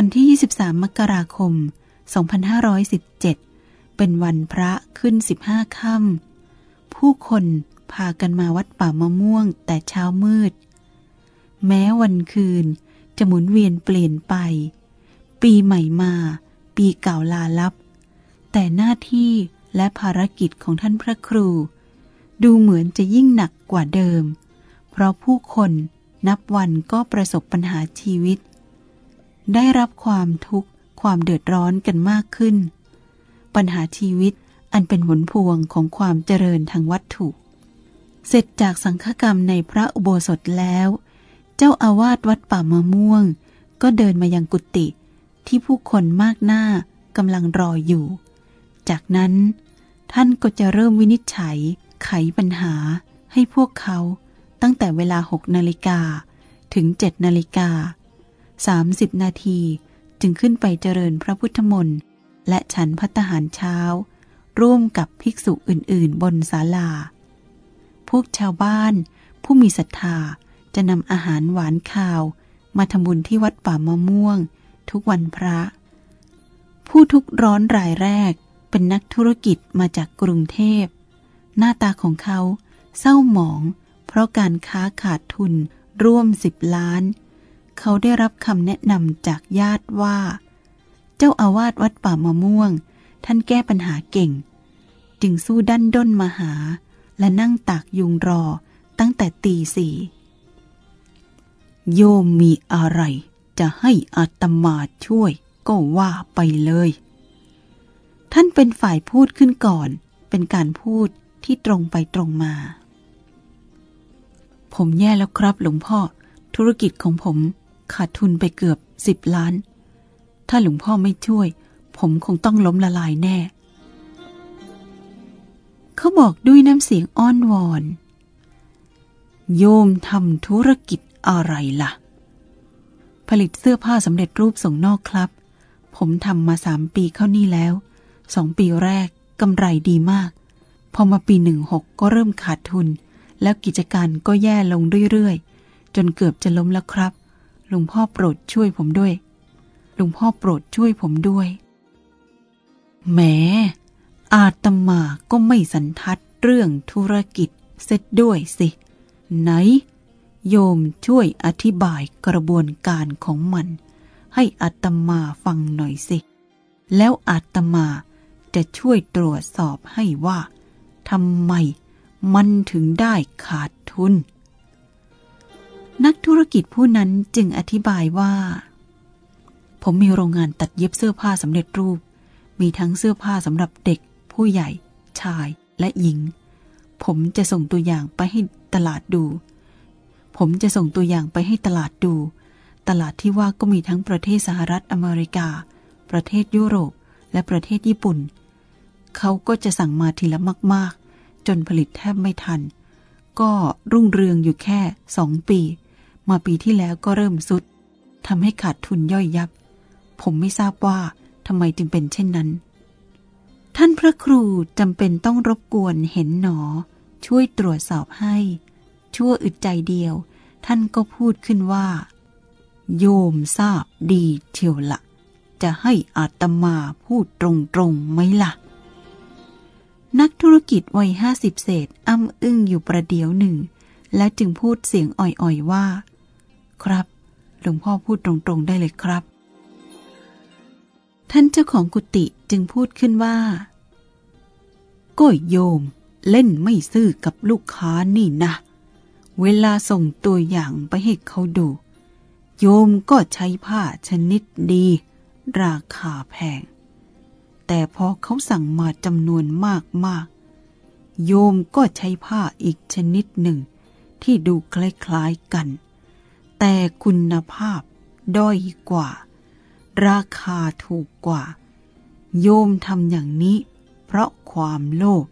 วันที่ 23 มกราคม 2517 เป็นวันพระขึ้น 15 ค่ำผู้คนพากันมาวัดป่ามะม่วงแต่เช้ามืด แม้วันคืนจะหมุนเวียนเปลี่ยนไป ปีใหม่มา ปีเก่าลาลับ แต่หน้าที่และภารกิจของท่านพระครู ดูเหมือนจะยิ่งหนักกว่าเดิม เพราะผู้คนนับวันก็ประสบปัญหาชีวิต ได้รับความทุกข์ความเดือดร้อนกันมากขึ้น ปัญหาชีวิตอันเป็นผลพวงของความเจริญทางวัตถุ เสร็จจากสังฆกรรมในพระอุโบสถแล้ว เจ้าอาวาสวัดป่ามะม่วง ก็เดินมายังกุฏิที่ผู้คนมากหน้ากำลังรออยู่ จากนั้น ท่านก็จะเริ่มวินิจฉัย ไขปัญหาให้พวกเขาตั้งแต่เวลาหกนาฬิกาถึงเจ็ดนาฬิกา สามสิบนาที จึงขึ้นไปเจริญพระพุทธมนต์ และฉันพัตหารเช้า ร่วมกับภิกษุอื่นๆ บนศาลา พวกชาวบ้าน ผู้มีศรัทธาจะนำอาหารหวานข้าว มาทำบุญที่วัดป่ามะม่วง ทุกวันพระ ผู้ทุกร้อนรายแรกเป็นนักธุรกิจมาจากกรุงเทพ หน้าตาของเขาเศร้าหมอง เพราะการค้าขาดทุนร่วมสิบล้าน เขาได้รับคำแนะนำจากญาติว่า เจ้าอาวาสวัดป่ามะม่วง ท่านแก้ปัญหาเก่ง จึงสู้ดันด้นมาหา และนั่งตากยุงรอตั้งแต่ตีสี่โยมมีอะไรจะให้อาตมาช่วย ก็ว่าไปเลย ท่านเป็นฝ่ายพูดขึ้นก่อน เป็นการพูดที่ตรงไปตรงมา ผมแย่แล้วครับหลวงพ่อ ธุรกิจของผม ขาดทุนไปเกือบสิบล้าน ถ้าหลวงพ่อไม่ช่วย ผมคงต้องล้มละลายแน่ เขาบอกด้วยน้ำเสียงอ้อนวอน โยมทำธุรกิจอะไรล่ะ ผลิตเสื้อผ้าสำเร็จรูปส่งนอกครับ ผมทำมาสามปีเข้านี่แล้ว สองปีแรกกำไรดีมาก พอมาปีหนึ่งหกก็เริ่มขาดทุน แล้วกิจการก็แย่ลงเรื่อยๆ จนเกือบจะล้มแล้วครับ หลวงพ่อโปรดช่วยผมด้วย หลวงพ่อโปรดช่วยผมด้วย แหม อาตมาก็ไม่สันทัดเรื่องธุรกิจเสร็จด้วยสิ ไหน โยมช่วยอธิบายกระบวนการของมัน ให้อาตมาฟังหน่อยสิ แล้วอาตมาจะช่วยตรวจสอบให้ว่าทำไมมันถึงได้ขาดทุน นักธุรกิจผู้นั้นจึงอธิบายว่า ผมมีโรงงานตัดเย็บเสื้อผ้าสำเร็จรูป มีทั้งเสื้อผ้าสำหรับเด็ก ผู้ใหญ่ ชายและหญิง ผมจะส่งตัวอย่างไปให้ตลาดดู ผมจะส่งตัวอย่างไปให้ตลาดดู ตลาดที่ว่าก็มีทั้งประเทศสหรัฐอเมริกา ประเทศยุโรป และประเทศญี่ปุ่น เขาก็จะสั่งมาทีละมาก ๆ จนผลิตแทบไม่ทัน ก็รุ่งเรืองอยู่แค่สองปี มาปีที่แล้วก็เริ่มสุดทำให้ขาดทุนย่อยยับ ผมไม่ทราบว่าทำไมจึงเป็นเช่นนั้น ท่านพระครูจำเป็นต้องรบกวนเห็นหนอ ช่วยตรวจสอบให้ ชั่วอึดใจเดียว ท่านก็พูดขึ้นว่า โยมทราบดีเทียวละจะให้อาตมาพูดตรงๆไหมล่ะ นักธุรกิจวัยห้าสิบเศษอ้ำอึ้งอยู่ประเดี๋ยวหนึ่ง แล้วจึงพูดเสียงอ่อยๆว่า ครับ หลวงพ่อพูดตรงๆได้เลยครับ ท่านเจ้าของกุฏิจึงพูดขึ้นว่า ก็โยม เล่นไม่ซื่อกับลูกค้านี่นะ เวลาส่งตัวอย่างไปให้เขาดู โยมก็ใช้ผ้าชนิดดี ราคาแพง แต่พอเขาสั่งมาจำนวนมากๆ โยมก็ใช้ผ้าอีกชนิดหนึ่งที่ดูคล้ายๆกัน แต่คุณภาพด้อยกว่า ราคาถูกกว่า โยมทำอย่างนี้ เพราะความโลภ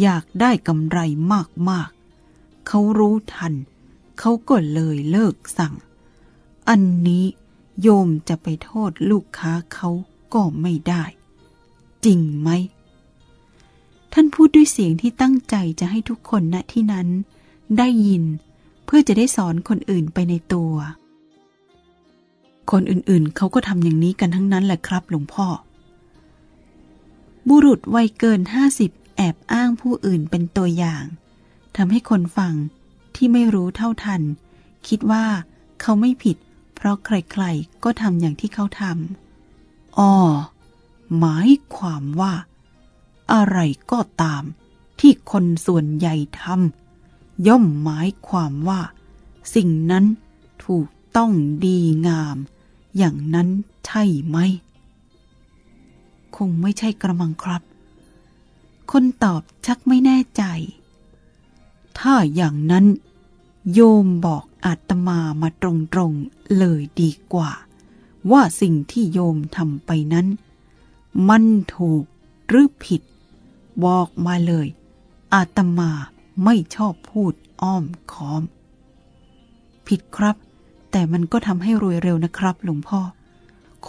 อยากได้กำไรมากๆ เขารู้ทัน เขาก็เลยเลิกสั่ง อันนี้โยมจะไปโทษลูกค้าเขาก็ไม่ได้ จริงไหม ท่านพูดด้วยเสียงที่ตั้งใจจะให้ทุกคนณที่นั้น ได้ยิน เพื่อจะได้สอนคนอื่นไปในตัว คนอื่นๆ เขาก็ทำอย่างนี้กันทั้งนั้นแหละครับหลวงพ่อ บุรุษวัยเกินห้าสิบแอบอ้างผู้อื่นเป็นตัวอย่างทำให้คนฟังที่ไม่รู้เท่าทัน คิดว่าเขาไม่ผิด เพราะใครๆ ก็ทำอย่างที่เขาทำอ๋อหมายความว่า อะไรก็ตามที่คนส่วนใหญ่ทำ ย่อมหมายความว่า สิ่งนั้นถูกต้องดีงาม อย่างนั้นใช่ไหม คงไม่ใช่กระมังครับ คนตอบชักไม่แน่ใจ ถ้าอย่างนั้น โยมบอกอาตมามาตรงๆเลยดีกว่า ว่าสิ่งที่โยมทำไปนั้น มันถูกหรือผิด บอกมาเลย อาตมา ไม่ชอบพูดอ้อมค้อม ผิดครับ แต่มันก็ทำให้รวยเร็วนะครับ หลวงพ่อ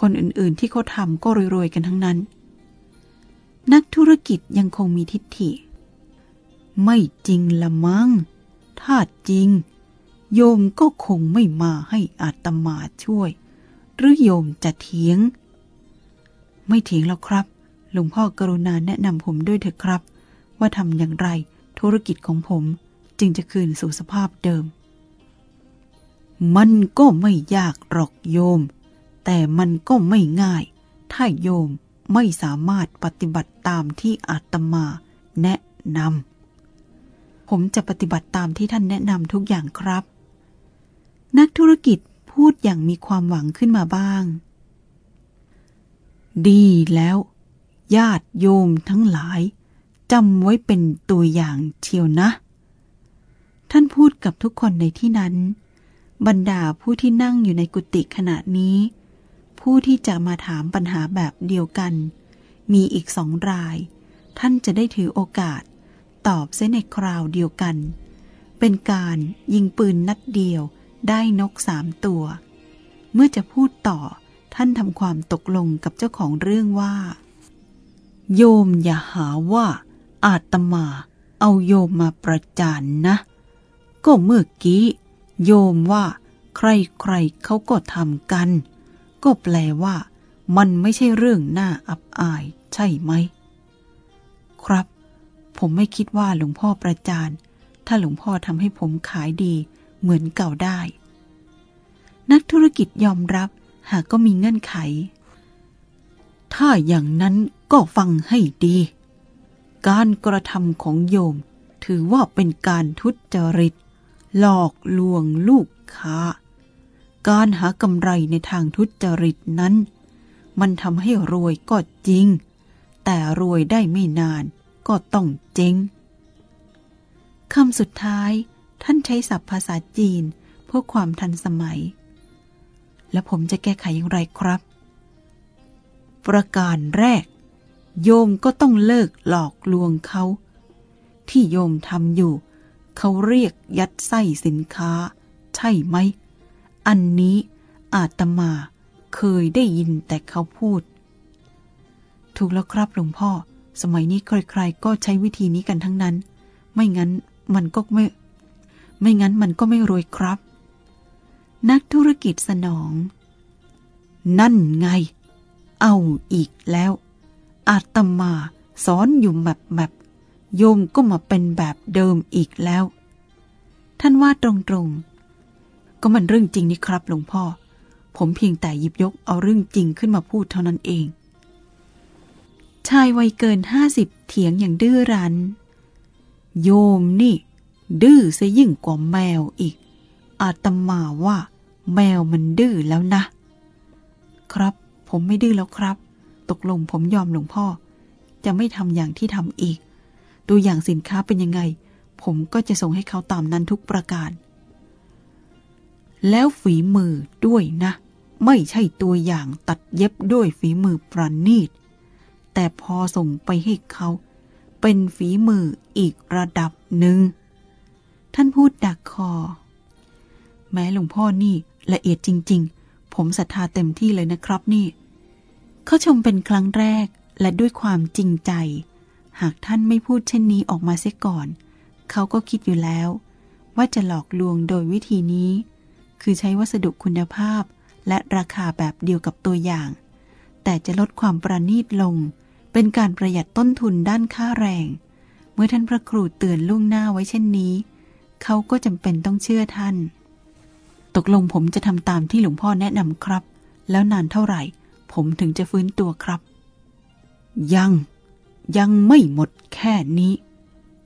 คนอื่นๆที่เขาทำก็รวยๆกันทั้งนั้น นักธุรกิจยังคงมีทิฏฐิ ไม่จริงละมั้ง ถ้าจริง โยมก็คงไม่มาให้อาตมาช่วย หรือโยมจะเถียง ไม่เถียงแล้วครับ หลวงพ่อกรุณาแนะนำผมด้วยเถอะครับ ว่าทำอย่างไร ธุรกิจของผมจึงจะคืนสู่สภาพเดิม มันก็ไม่ยากหรอกโยม แต่มันก็ไม่ง่าย ถ้าโยมไม่สามารถปฏิบัติตามที่อาตมาแนะนำ ผมจะปฏิบัติตามที่ท่านแนะนำทุกอย่างครับ นักธุรกิจพูดอย่างมีความหวังขึ้นมาบ้าง ดีแล้ว ญาติโยมทั้งหลาย จำไว้เป็นตัวอย่างเชียวนะ ท่านพูดกับทุกคนในที่นั้น บรรดาผู้ที่นั่งอยู่ในกุฏิขณะนี้ ผู้ที่จะมาถามปัญหาแบบเดียวกัน มีอีกสองราย ท่านจะได้ถือโอกาส ตอบเส้นในคราวเดียวกัน เป็นการยิงปืนนัดเดียวได้นกสามตัว เมื่อจะพูดต่อท่านทำความตกลงกับเจ้าของเรื่องว่า โยมอย่าหาว่า อาตมาเอาโยมมาประจานนะ ก็เมื่อกี้ โยมว่า ใครๆเขาก็ทำกัน ก็แปลว่า มันไม่ใช่เรื่องน่าอับอายใช่ไหม ครับ ผมไม่คิดว่าหลวงพ่อประจาน ถ้าหลวงพ่อทำให้ผมขายดี เหมือนเก่าได้ นักธุรกิจยอมรับหากก็มีเงื่อนไข ถ้าอย่างนั้นก็ฟังให้ดี การกระทำของโยม ถือว่าเป็นการทุจริต หลอกลวงลูกค้า การหากำไรในทางทุจริตนั้น มันทำให้รวยก็จริง แต่รวยได้ไม่นานก็ต้องเจ๊งคำสุดท้ายท่านใช้ศัพท์ภาษาจีนเพื่อความทันสมัย และผมจะแก้ไขอย่างไรครับ ประการแรก โยมก็ต้องเลิกหลอกลวงเขา ที่โยมทำอยู่ เขาเรียกยัดไส้สินค้า ใช่ไหม อันนี้อาตมาเคยได้ยินแต่เขาพูด ถูกแล้วครับหลวงพ่อ สมัยนี้ใครๆก็ใช้วิธีนี้กันทั้งนั้น ไม่งั้นมันก็ไม่ ไม่งั้นมันก็ไม่รวยครับ นักธุรกิจสนอง นั่นไง เอาอีกแล้ว อาตมาสอนอยู่แบบแบบโยมก็มาเป็นแบบเดิมอีกแล้ว ท่านว่าตรงๆ ก็มันเรื่องจริงนี่ครับหลวงพ่อ ผมเพียงแต่หยิบยกเอาเรื่องจริงขึ้นมาพูดเท่านั้นเอง ชายวัยเกินห้าสิบเถียงอย่างดื้อรั้น โยมนี่ ดื้อซะยิ่งกว่าแมวอีก อาตมาว่า แมวมันดื้อแล้วนะ ครับ ผมไม่ดื้อแล้วครับ ตกลงผมยอมหลวงพ่อ จะไม่ทำอย่างที่ทำอีก ตัวอย่างสินค้าเป็นยังไง ผมก็จะส่งให้เขาตามนั้นทุกประการ แล้วฝีมือด้วยนะ ไม่ใช่ตัวอย่างตัดเย็บด้วยฝีมือประณีต แต่พอส่งไปให้เขา เป็นฝีมืออีกระดับหนึ่ง ท่านพูดดักคอ แม้หลวงพ่อนี่ละเอียดจริง ๆ ผมศรัทธาเต็มที่เลยนะครับนี่ เขาชมเป็นครั้งแรกและด้วยความจริงใจ หากท่านไม่พูดเช่นนี้ออกมาเสียก่อน เขาก็คิดอยู่แล้ว ว่าจะหลอกลวงโดยวิธีนี้ คือใช้วัสดุคุณภาพและราคาแบบเดียวกับตัวอย่าง แต่จะลดความประณีตลง เป็นการประหยัดต้นทุนด้านค่าแรง เมื่อท่านพระครูเตือนล่วงหน้าไว้เช่นนี้ เขาก็จำเป็นต้องเชื่อท่าน ตกลงผมจะทำตามที่หลวงพ่อแนะนำครับ แล้วนานเท่าไหร่ ผมถึงจะฟื้นตัวครับ ยังยังไม่หมดแค่นี้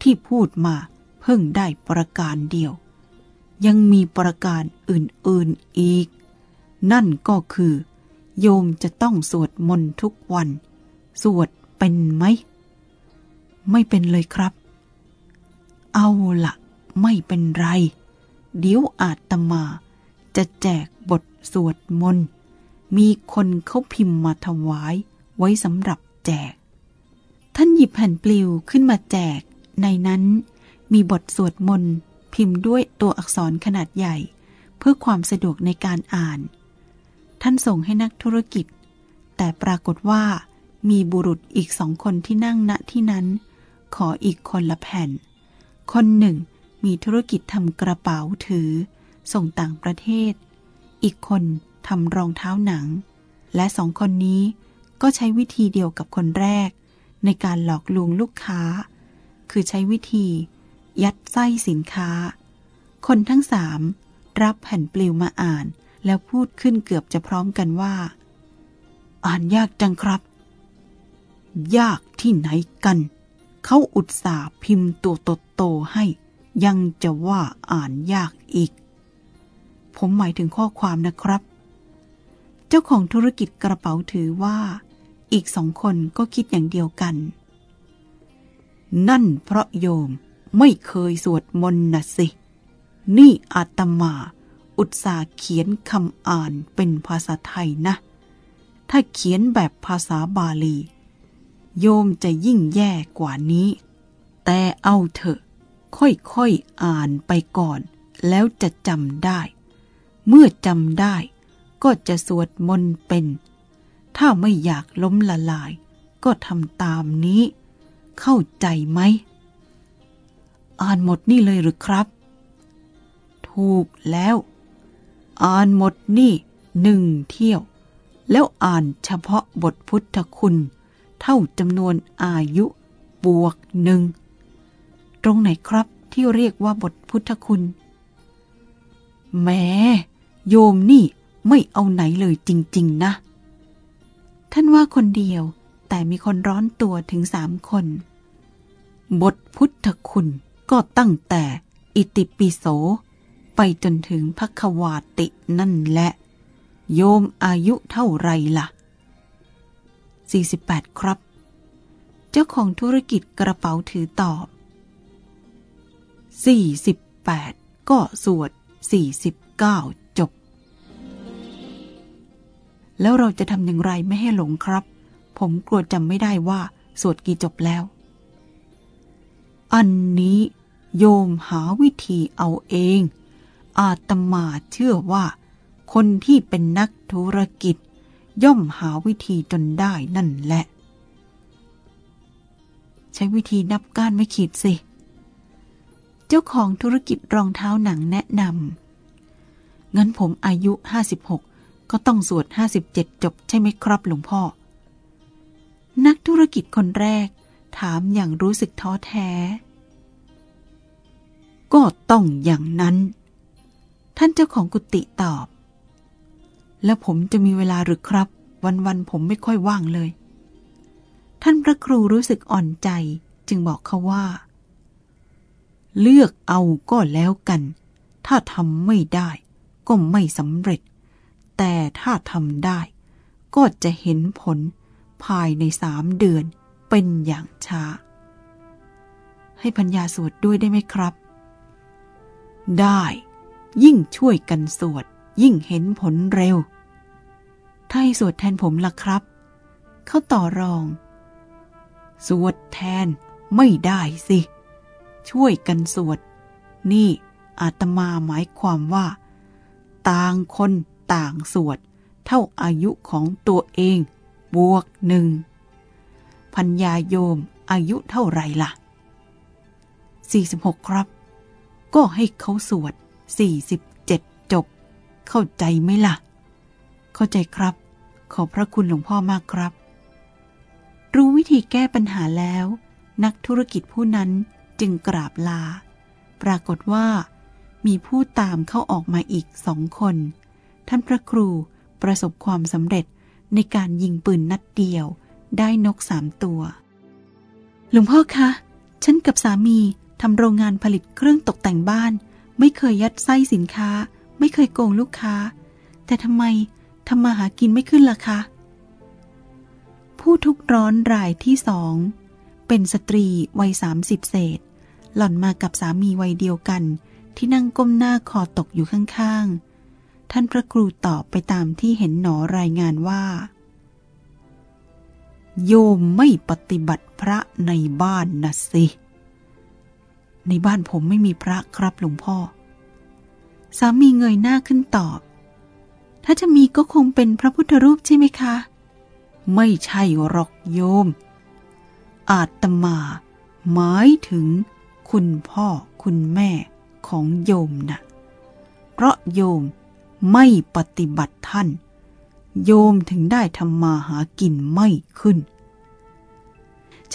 ที่พูดมาเพิ่งได้ประการเดียว ยังมีประการอื่นๆอีก นั่นก็คือ โยมจะต้องสวดมนต์ทุกวัน สวดเป็นไหม ไม่เป็นเลยครับ เอาละไม่เป็นไร เดี๋ยวอาตมาจะแจกบทสวดมนต์ มีคนเขาพิมพ์มาถวายไว้สำหรับแจก ท่านหยิบแผ่นปลิวขึ้นมาแจก ในนั้นมีบทสวดมนต์พิมพ์ด้วยตัวอักษรขนาดใหญ่ เพื่อความสะดวกในการอ่าน ท่านส่งให้นักธุรกิจ แต่ปรากฏว่ามีบุรุษอีกสองคนที่นั่งณที่นั้น ขออีกคนละแผ่น คนหนึ่งมีธุรกิจทำกระเป๋าถือ ส่งต่างประเทศ อีกคน ทำรองเท้าหนัง และสองคนนี้ก็ใช้วิธีเดียวกับคนแรก ในการหลอกลวงลูกค้า คือใช้วิธี ยัดไส้สินค้า คนทั้งสามรับแผ่นปลิวมาอ่าน แล้วพูดขึ้นเกือบจะพร้อมกันว่า อ่านยากจังครับ ยากที่ไหนกัน เขาอุตส่าห์พิมพ์ตัวโตๆให้ ยังจะว่าอ่านยากอีก ผมหมายถึงข้อความนะครับ เจ้าของธุรกิจกระเป๋าถือว่า อีกสองคนก็คิดอย่างเดียวกัน นั่นเพราะโยมไม่เคยสวดมนต์นะสิ นี่อาตมา อุตสาเขียนคำอ่านเป็นภาษาไทยนะ ถ้าเขียนแบบภาษาบาลี โยมจะยิ่งแย่กว่านี้ แต่เอาเถอะ ค่อยๆอ่านไปก่อน แล้วจะจำได้ เมื่อจำได้ ก็จะสวดมนต์เป็น ถ้าไม่อยากล้มละลาย ก็ทำตามนี้ เข้าใจไหม อ่านหมดนี่เลยหรือครับ ถูกแล้ว อ่านหมดนี่หนึ่งเที่ยว แล้วอ่านเฉพาะบทพุทธคุณ เท่าจำนวนอายุบวกหนึ่ง ตรงไหนครับที่เรียกว่าบทพุทธคุณแม้โยมนี่ ไม่เอาไหนเลยจริง ๆ นะ ท่านว่าคนเดียวแต่มีคนร้อนตัวถึงสามคน บทพุทธคุณก็ตั้งแต่อิติปิโส ไปจนถึงพักวาตินั่นแหละ โยมอายุเท่าไรล่ะ 48 ครับ เจ้าของธุรกิจกระเป๋าถือตอบ 48 ก็สวด 49 แล้วเราจะทำอย่างไรไม่ให้หลงครับ ผมกลัวจำไม่ได้ว่า สวดกี่จบแล้ว อันนี้โยมหาวิธีเอาเอง อาตมาเชื่อว่า คนที่เป็นนักธุรกิจ ย่อมหาวิธีจนได้นั่นแหละ ใช้วิธีนับก้านไม่ขีดสิ เจ้าของธุรกิจรองเท้าหนังแนะนำงั้นผมอายุ56ก็ ก็ต้องสวด57จบใช่ไหมครับหลวงพ่อ นักธุรกิจคนแรก ถามอย่างรู้สึกท้อแท้ ก็ต้องอย่างนั้น ท่านเจ้าของกุฏิตอบ แล้วผมจะมีเวลาหรือครับ วันๆผมไม่ค่อยว่างเลย ท่านพระครูรู้สึกอ่อนใจจึงบอกเขาว่า เลือกเอาก็แล้วกัน ถ้าทำไม่ได้ก็ไม่สำเร็จ แต่ถ้าทำได้ ก็จะเห็นผลภายในสามเดือนเป็นอย่างช้า ให้พัญญาสวดด้วยได้ไหมครับ ได้ ยิ่งช่วยกันสวด ยิ่งเห็นผลเร็ว ถ้าให้สวดแทนผมล่ะครับ เขาต่อรอง สวดแทนไม่ได้สิ ช่วยกันสวด นี่อาตมาหมายความว่า ต่างคน ต่างสวดเท่าอายุของตัวเองบวกหนึ่งพัญญาโยมอายุเท่าไรล่ะ 46 ครับ ก็ให้เขาสวด 47 จบ เข้าใจไหมล่ะ เข้าใจครับ ขอบพระคุณหลวงพ่อมากครับ รู้วิธีแก้ปัญหาแล้ว นักธุรกิจผู้นั้นจึงกราบลา ปรากฏว่ามีผู้ตามเข้าออกมาอีกสองคน ท่านพระครูประสบความสำเร็จในการยิงปืนนัดเดียวได้นกสามตัว หลวงพ่อคะ ฉันกับสามีทำโรงงานผลิตเครื่องตกแต่งบ้าน ไม่เคยยัดไส้สินค้า ไม่เคยโกงลูกค้า แต่ทำไมทำมาหากินไม่ขึ้นล่ะคะ ผู้ทุกร้อนรายที่สอง เป็นสตรีวัยสามสิบเศษ หล่อนมากับสามีวัยเดียวกัน ที่นั่งก้มหน้าคอตกอยู่ข้างๆ ท่านพระครูตอบไปตามที่เห็นหนอรายงานว่า โยมไม่ปฏิบัติพระในบ้านนะสิ ในบ้านผมไม่มีพระครับหลวงพ่อ สามีเงยหน้าขึ้นตอบ ถ้าจะมีก็คงเป็นพระพุทธรูปใช่ไหมคะ ไม่ใช่หรอกโยม อาตมาหมายถึงคุณพ่อคุณแม่ของโยมนะ่ะ เพราะโยม ไม่ปฏิบัติท่าน โยมถึงได้ทำมาหากินไม่ขึ้น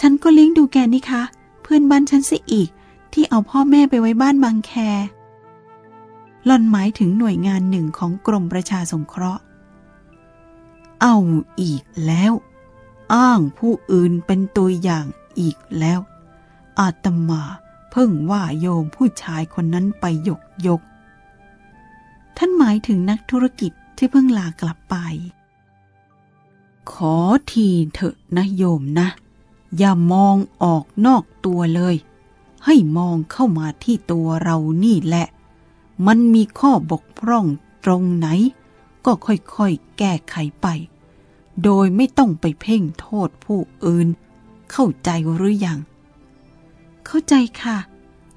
ฉันก็เลี้ยงดูแกนี่คะ เพื่อนบ้านฉันสิอีก ที่เอาพ่อแม่ไปไว้บ้านบางแคหล่อนหมายถึงหน่วยงานหนึ่งของกรมประชาสงเคราะห์ เอาอีกแล้ว อ้างผู้อื่นเป็นตัวอย่างอีกแล้ว อาตมาเพิ่งว่าโยมผู้ชายคนนั้นไปยกยก ท่านหมายถึงนักธุรกิจที่เพิ่งลากลับไป ขอทีเถอะนะโยมนะ อย่ามองออกนอกตัวเลย ให้มองเข้ามาที่ตัวเรานี่แหละ มันมีข้อบกพร่องตรงไหน ก็ค่อยๆแก้ไขไป โดยไม่ต้องไปเพ่งโทษผู้อื่น เข้าใจหรือยัง เข้าใจค่ะ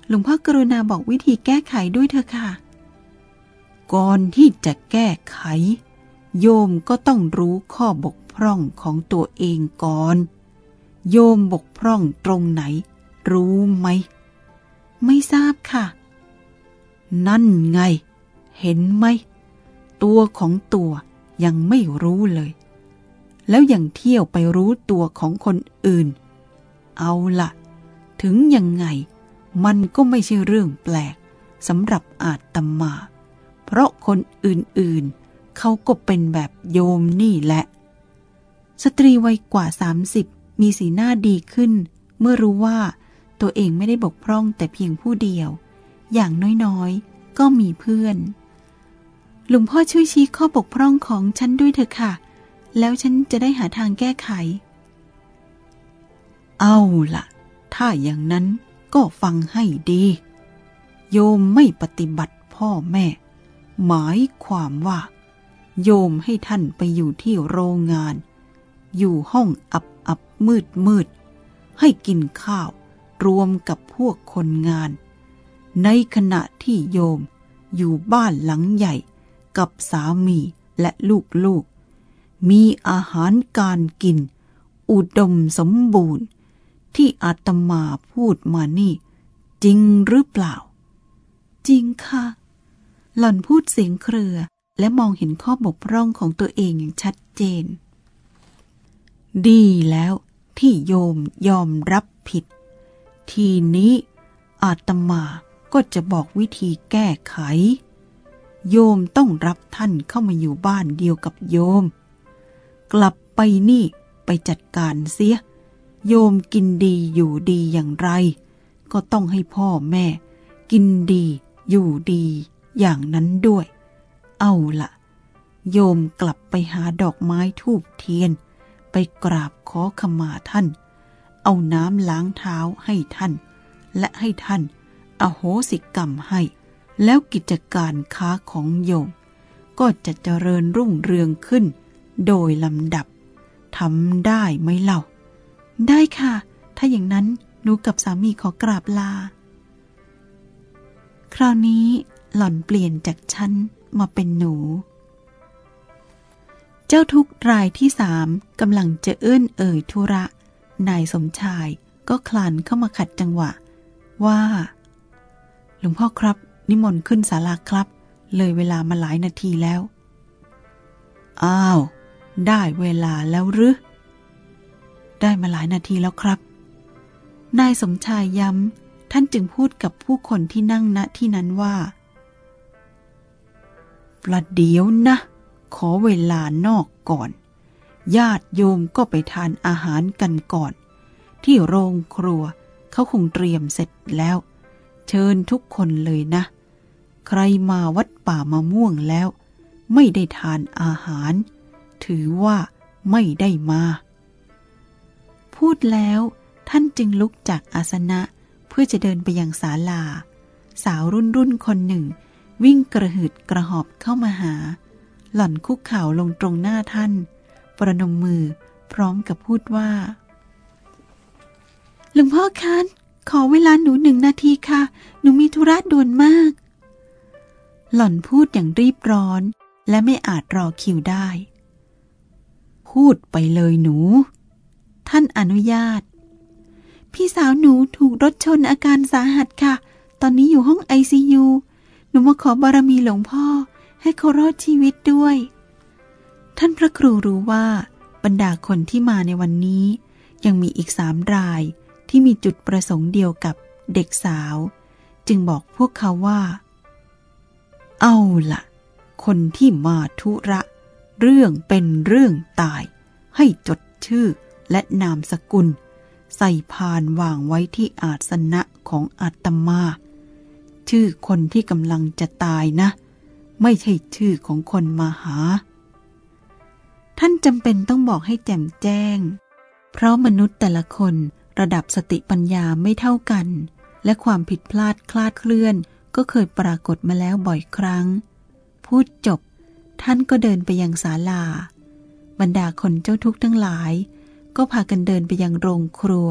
หลวงพ่อกรุณาบอกวิธีแก้ไขด้วยเถอะค่ะ ก่อนที่จะแก้ไข โยมก็ต้องรู้ข้อบกพร่องของตัวเองก่อน โยมบกพร่องตรงไหน รู้ไหม ไม่ทราบค่ะ นั่นไง เห็นไหม ตัวของตัวยังไม่รู้เลย แล้วยังเที่ยวไปรู้ตัวของคนอื่น เอาละถึงยังไง มันก็ไม่ใช่เรื่องแปลกสำหรับอาตมา เพราะคนอื่นๆ เขาก็เป็นแบบโยมนี่แหละ สตรีวัยกว่า 30 มีสีหน้าดีขึ้น เมื่อรู้ว่าตัวเองไม่ได้บกพร่องแต่เพียงผู้เดียว อย่างน้อยๆ ก็มีเพื่อน หลวงพ่อช่วยชี้ข้อบกพร่องของฉันด้วยเถอะค่ะ แล้วฉันจะได้หาทางแก้ไข เอาล่ะ ถ้าอย่างนั้นก็ฟังให้ดี โยมไม่ปฏิบัติพ่อแม่ หมายความว่า โยมให้ท่านไปอยู่ที่โรงงาน อยู่ห้องอับอับมืดมืด ให้กินข้าวรวมกับพวกคนงาน ในขณะที่โยมอยู่บ้านหลังใหญ่กับสามีและลูกๆ มีอาหารการกิน อุดมสมบูรณ์ ที่อาตมาพูดมานี่ จริงหรือเปล่า จริงค่ะ หล่อนพูดเสียงเครือ และมองเห็นข้อบกพร่องของตัวเองอย่างชัดเจน ดีแล้วที่โยมยอมรับผิด ทีนี้อาตมาก็จะบอกวิธีแก้ไข โยมต้องรับท่านเข้ามาอยู่บ้านเดียวกับโยม กลับไปนี่ไปจัดการเสีย โยมกินดีอยู่ดีอย่างไร ก็ต้องให้พ่อแม่ กินดีอยู่ดี อย่างนั้นด้วย เอาละ โยมกลับไปหาดอกไม้ทูบเทียน ไปกราบขอขมาท่าน เอาน้ำล้างเท้าให้ท่าน และให้ท่าน อโหสิกรรมให้ แล้วกิจการค้าของโยม ก็จะเจริญรุ่งเรืองขึ้น โดยลำดับทำได้ไหมเล่า ได้ค่ะ ถ้าอย่างนั้นหนูกับสามีขอกราบลา คราวนี้ หล่อนเปลี่ยนจากฉันมาเป็นหนู เจ้าทุกรายที่สามกำลังจะเอื้อนเอ่ยธุระ นายสมชายก็คลานเข้ามาขัดจังหวะ ว่า หลวงพ่อครับ นิมนต์ขึ้นศาลาครับ เลยเวลามาหลายนาทีแล้ว อ้าว ได้เวลาแล้วหรือได้มาหลายนาทีแล้วครับ นายสมชายย้ำท่านจึงพูดกับผู้คนที่นั่งณที่นั้นว่า ประเดี๋ยวนะ ขอเวลานอกก่อน ญาติโยมก็ไปทานอาหารกันก่อน ที่โรงครัวเขาคงเตรียมเสร็จแล้ว เชิญทุกคนเลยนะ ใครมาวัดป่ามะม่วงแล้ว ไม่ได้ทานอาหาร ถือว่าไม่ได้มา พูดแล้วท่านจึงลุกจากอาสนะเพื่อจะเดินไปยังศาลา สาวรุ่นรุ่นคนหนึ่ง วิ่งกระหืดกระหอบเข้ามาหา หล่อนคุกเข่าลงตรงหน้าท่าน ประนมมือพร้อมกับพูดว่าหลวงพ่อคันขอเวลาหนูหนึ่งนาทีค่ะ หนูมีธุระด่วนมาก หล่อนพูดอย่างรีบร้อน และไม่อาจรอคิวได้ พูดไปเลยหนู ท่านอนุญาต พี่สาวหนูถูกรถชนอาการสาหัสค่ะ ตอนนี้อยู่ห้องไอซียู หนูมาขอบารมีหลวงพ่อให้เขารอดชีวิตด้วย ท่านพระครูรู้ว่าบรรดาคนที่มาในวันนี้ ยังมีอีกสามรายที่มีจุดประสงค์เดียวกับเด็กสาว จึงบอกพวกเขาว่า เอาละ่ะ คนที่มาธุระ เรื่องเป็นเรื่องตาย ให้จดชื่อและนามสกุล ใส่พานวางไว้ที่อาสนะของอาตมา ชื่อคนที่กำลังจะตายนะ ไม่ใช่ชื่อของคนมาหา ท่านจำเป็นต้องบอกให้แจ่มแจ้ง เพราะมนุษย์แต่ละคนระดับสติปัญญาไม่เท่ากัน และความผิดพลาดคลาดเคลื่อนก็เคยปรากฏมาแล้วบ่อยครั้ง พูดจบ ท่านก็เดินไปยังศาลา บรรดาคนเจ้าทุกข์ทั้งหลาย ก็พากันเดินไปยังโรงครัว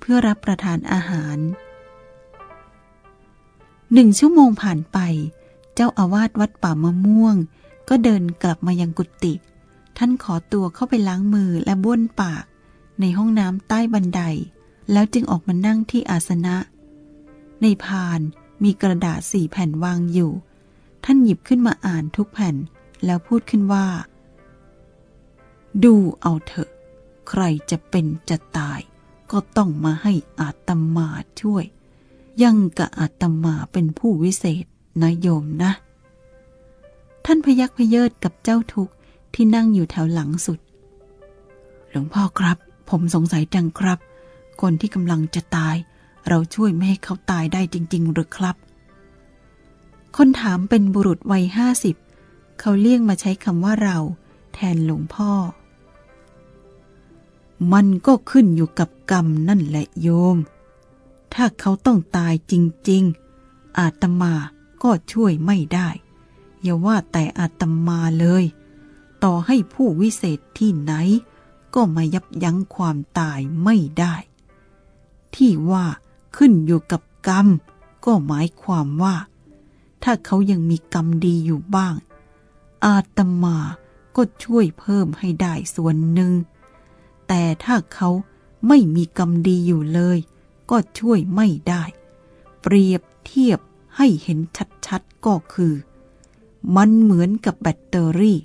เพื่อรับประทานอาหาร หนึ่งชั่วโมงผ่านไป เจ้าอาวาสวัดป่ามะม่วง ก็เดินกลับมายังกุฏิท่านขอตัวเข้าไปล้างมือและบ้วนปาก ในห้องน้ำใต้บันได แล้วจึงออกมานั่งที่อาสนะ ในพานมีกระดาษสี่แผ่นวางอยู่ ท่านหยิบขึ้นมาอ่านทุกแผ่นแล้วพูดขึ้นว่า ดูเอาเถอะ ใครจะเป็นจะตาย ก็ต้องมาให้อาตมาช่วย ยังกะอาตมาเป็นผู้วิเศษนะโยมนะ ท่านพยักพเยิดกับเจ้าทุกที่นั่งอยู่แถวหลังสุด หลวงพ่อครับ ผมสงสัยจังครับ คนที่กำลังจะตาย เราช่วยไม่ให้เขาตายได้จริง ๆ หรือครับ คนถามเป็นบุรุษวัยห้าสิบเขาเลี่ยงมาใช้คำว่าเรา แทนหลวงพ่อ มันก็ขึ้นอยู่กับกรรมนั่นแหละโยม ถ้าเขาต้องตายจริง ๆ อาตมาก็ช่วยไม่ได้ อย่าว่าแต่อาตมาเลย ต่อให้ผู้วิเศษที่ไหน ก็มายับยั้งความตายไม่ได้ ที่ว่าขึ้นอยู่กับกรรม ก็หมายความว่า ถ้าเขายังมีกรรมดีอยู่บ้าง อาตมาก็ช่วยเพิ่มให้ได้ส่วนหนึ่ง แต่ถ้าเขาไม่มีกรรมดีอยู่เลย ก็ช่วยไม่ได้ เปรียบเทียบให้เห็นชัดๆก็คือ มันเหมือนกับแบตเตอรี่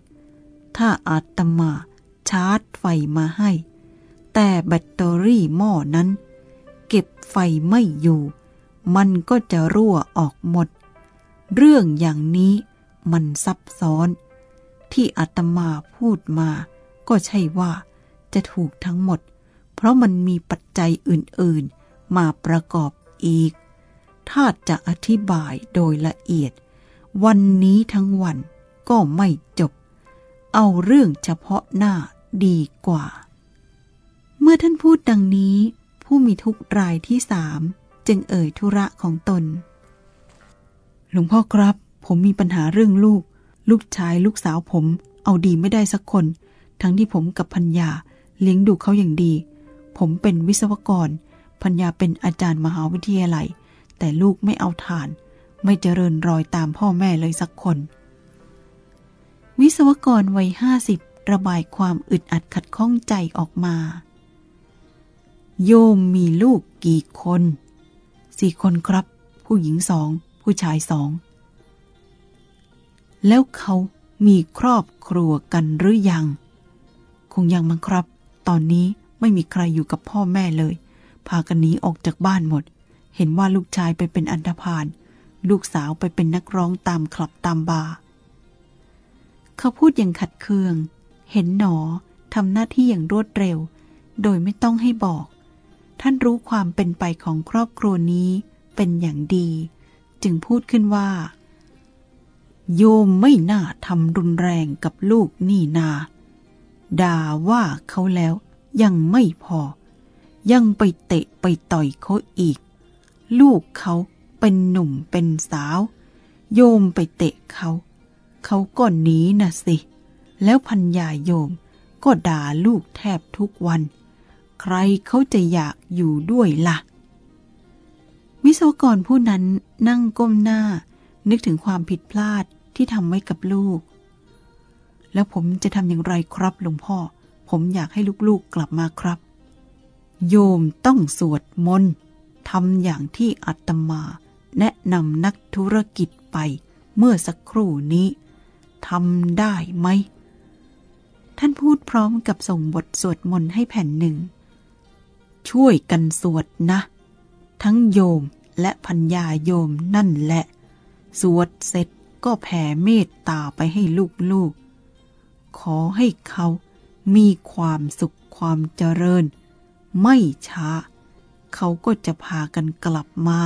ถ้าอาตมาชาร์จไฟมาให้ แต่แบตเตอรี่หม้อนั้น เก็บไฟไม่อยู่ มันก็จะรั่วออกหมด เรื่องอย่างนี้มันซับซ้อน ที่อาตมาพูดมา ก็ใช่ว่าจะถูกทั้งหมด เพราะมันมีปัจจัยอื่นๆ มาประกอบอีก ถ้าจะอธิบายโดยละเอียด วันนี้ทั้งวันก็ไม่จบ เอาเรื่องเฉพาะหน้าดีกว่า เมื่อท่านพูดดังนี้ ผู้มีทุกรายที่สามจึงเอ่ยธุระของตน หลวงพ่อครับ ผมมีปัญหาเรื่องลูก ลูกชายลูกสาวผม เอาดีไม่ได้สักคน ทั้งที่ผมกับพัญญาเลี้ยงดูเขาอย่างดี ผมเป็นวิศวกร พัญญาเป็นอาจารย์มหาวิทยาลัย แต่ลูกไม่เอาทาน ไม่เจริญรอยตามพ่อแม่เลยสักคน วิศวกรวัยห้าสิบระบายความอึดอัดขัดข้องใจออกมา โยมมีลูกกี่คน สี่คนครับ ผู้หญิงสอง ผู้ชายสอง แล้วเขามีครอบครัวกันหรือยัง คงยังมั้งครับ ตอนนี้ไม่มีใครอยู่กับพ่อแม่เลย พากันหนีออกจากบ้านหมด เห็นว่าลูกชายไปเป็นอันธพาลลูกสาวไปเป็นนักร้องตามคลับตามบาร์เขาพูดอย่างขัดเคือง เห็นหนอทำหน้าที่อย่างรวดเร็ว โดยไม่ต้องให้บอก ท่านรู้ความเป็นไปของครอบครัวนี้เป็นอย่างดี จึงพูดขึ้นว่า โยมไม่น่าทำรุนแรงกับลูกนี่นา ด่าว่าเขาแล้วยังไม่พอ ยังไปเตะไปต่อยเขาอีก ลูกเขาเป็นหนุ่มเป็นสาว โยมไปเตะเขา เขาก็หนีน่ะสิ แล้วพัญญาโยมก็ด่าลูกแทบทุกวัน ใครเขาจะอยากอยู่ด้วยละ่ะ วิศวกรผู้นั้นนั่งก้มหน้า นึกถึงความผิดพลาดที่ทำไว้กับลูก แล้วผมจะทำอย่างไรครับหลวงพ่อ ผมอยากให้ลูกๆกลับมาครับ โยมต้องสวดมนต์ทำอย่างที่อัตมาแนะนำนักธุรกิจไปเมื่อสักครู่นี้ทำได้ไหม ท่านพูดพร้อมกับส่งบทสวดมนต์ให้แผ่นหนึ่ง ช่วยกันสวดนะ ทั้งโยมและพัญญาโยมนั่นแหละ สวดเสร็จก็แผ่เมตตาไปให้ลูกๆ ขอให้เขามีความสุขความเจริญ ไม่ช้า เขาก็จะพากันกลับมา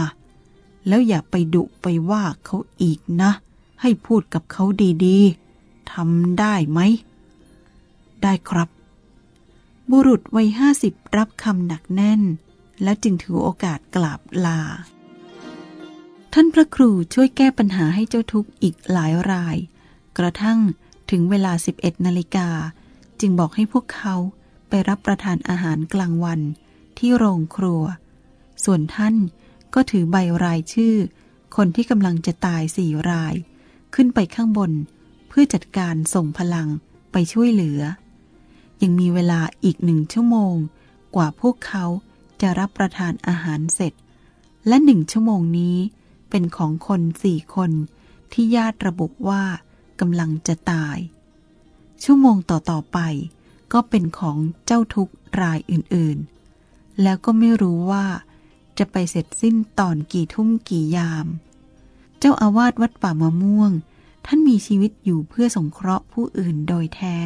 แล้วอย่าไปดุไปว่าเขาอีกนะ ให้พูดกับเขาดีๆทำได้ไหม ได้ครับ บุรุษวัยห้าสิบรับคำหนักแน่น แล้วจึงถือโอกาสกราบลา ท่านพระครูช่วยแก้ปัญหาให้เจ้าทุกข์อีกหลายราย กระทั่งถึงเวลา 11นาฬิกาจึงบอกให้พวกเขา รับประทานอาหารกลางวันที่โรงครัว ส่วนท่านก็ถือใบรายชื่อ คนที่กำลังจะตายสี่ราย ขึ้นไปข้างบน เพื่อจัดการส่งพลังไปช่วยเหลือ ยังมีเวลาอีกหนึ่งชั่วโมง กว่าพวกเขาจะรับประทานอาหารเสร็จ และหนึ่งชั่วโมงนี้เป็นของคนสี่คนที่ญาติระบุว่ากำลังจะตาย ชั่วโมงต่อ ๆ ไป ก็เป็นของเจ้าทุกรายอื่นๆ แล้วก็ไม่รู้ว่าจะไปเสร็จสิ้นตอนกี่ทุ่มกี่ยาม เจ้าอาวาสวัดป่ามะม่วง ท่านมีชีวิตอยู่เพื่อสงเคราะห์ผู้อื่นโดยแท้